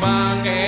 pakai